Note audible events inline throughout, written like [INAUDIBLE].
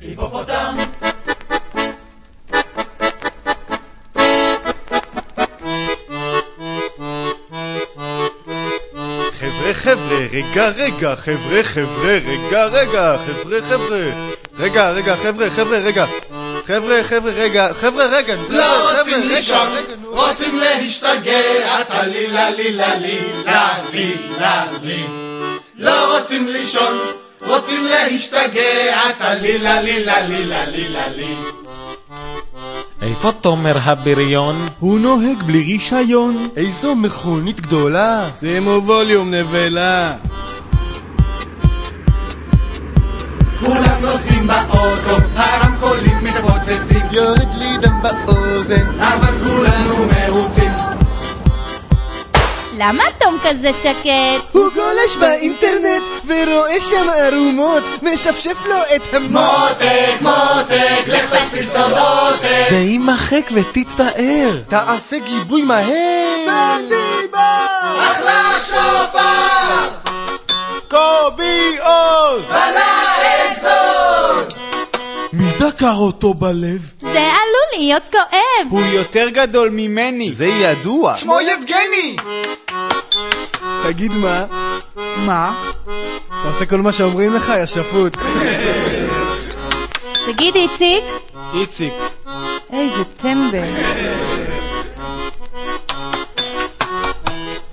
היפופוטם! חבר'ה חבר'ה, רגע רגע, חבר'ה חבר'ה, רגע רגע, חבר'ה חבר'ה. רגע רגע, חבר'ה חבר'ה, רגע. חבר'ה חבר'ה, רגע, חבר'ה רגע, לא רוצים לישון, רוצים להשתגע, טלילה לילה לילה לילה לי לא רוצים לישון, רוצים להשתגע, טלילה לילה לילה לילה לי. איפה תומר הבריון? הוא נוהג בלי רישיון. איזו מכונית גדולה. שימו ווליום נבלה. כולם נוסעים באוטו, הרמקולים למה תום כזה שקט? הוא גולש באינטרנט ורואה שם ערומות משפשף לו את המוח מותק, לך תדפיס סודותק זה יימחק ותצטער. תעשה גיבוי מהר. קדימה אחלה שופר, קובי עוז. בלאקסוס מי דקר אותו בלב? זה להיות כואב. הוא יותר גדול ממני זה ידוע כמו יבגני תגיד מה מה? תעשה כל מה שאומרים לך יא שפוט [LAUGHS] תגיד איציק, איציק איזה טמבל.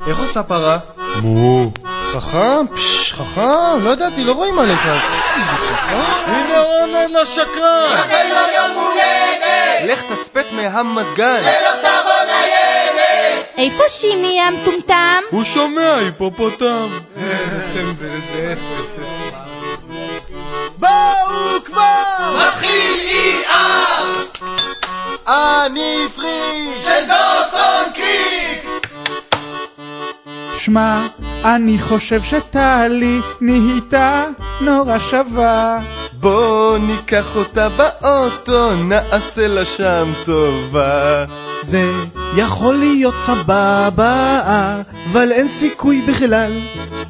איך עושה פרה? מו חכם? פשש, חכם? לא ידעתי, לא רואים עליך הנה רונן השקרן לך תצפת מהמזגן ולא תבוא ניידת איפה שימי המטומטם? הוא שומע היפופוטם בואו כבר! מתחיל ER אני פריש! של דוסון קריק שמע, אני חושב שטלי נהייתה נורא שווה. בוא ניקח אותה באוטו, נעשה לה שם טובה. זה יכול להיות סבבה, אבל אין סיכוי בכלל.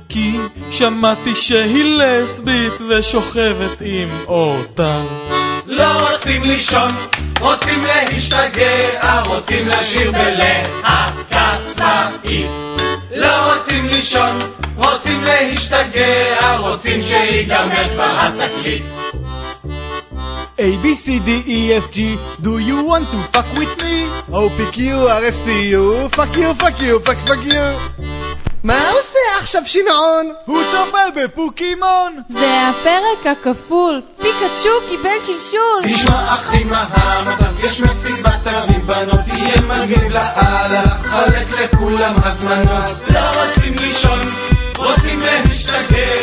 כי שמעתי שהיא לסבית ושוכבת עם אותם לא רוצים לישון, רוצים להשתגע, רוצים לשיר בלהקה צבאית. לא רוצים לישון, רוצים להשתגע, רוצים שיגמר כבר התקליט. A, B, C, D, E, F, G, do you want to fuck with me? O, P, Q, R, S, T, U, fuck you, fuck you, fuck fuck you. מה עושה עכשיו שמעון? הוא צופה בפוקימון! זה הפרק הכפול. פיקאצ'ו קיבל שלשול. תשמע אחי מה המצב, יש מסיבה ערימות בנות, תהיה מגניב לאללה, חלק לכולם הזמנות. לא רוצים לישון, רוצים להשתגע,